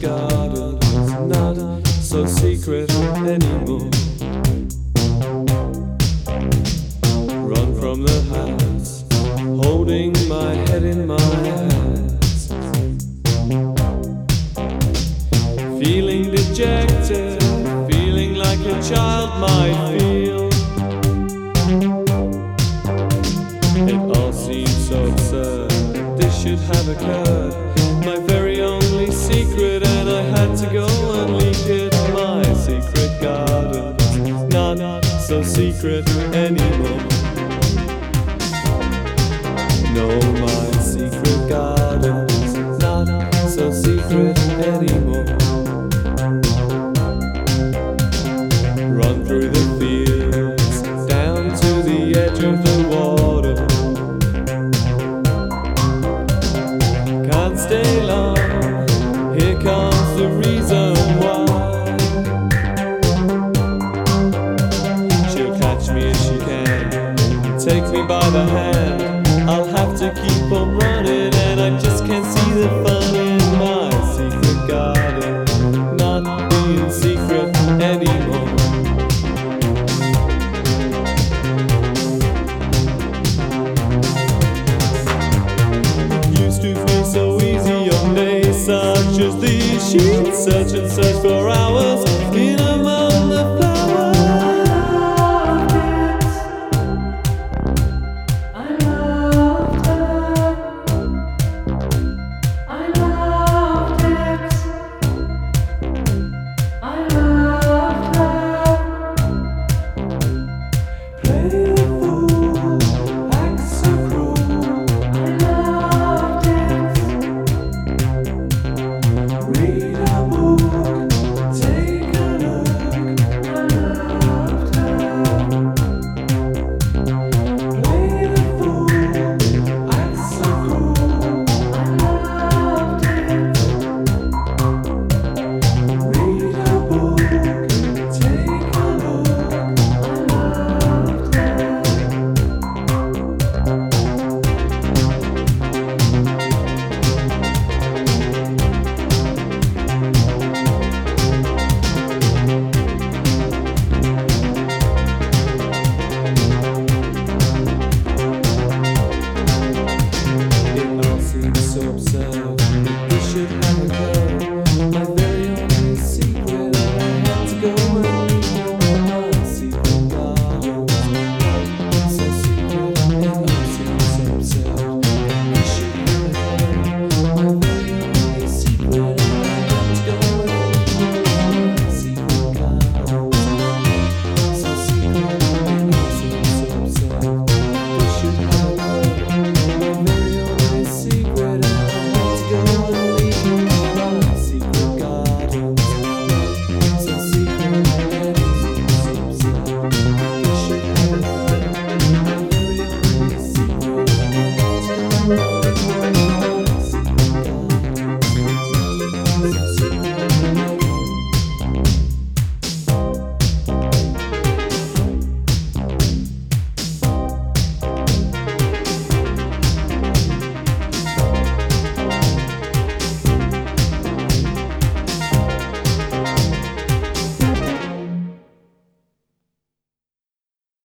garden's not so secret anymore. Run from the house, holding my head in my hands, feeling dejected, feeling like a child might feel. It all seems so absurd. This should have occurred. So secret anymore. No, my secret garden's not so secret anymore. Run through the fields, down to the edge of the water. To keep on running, and I just can't see the fun in my secret garden, not being secret anymore. Used to be so easy on days such as these. She'd search and search Thank you.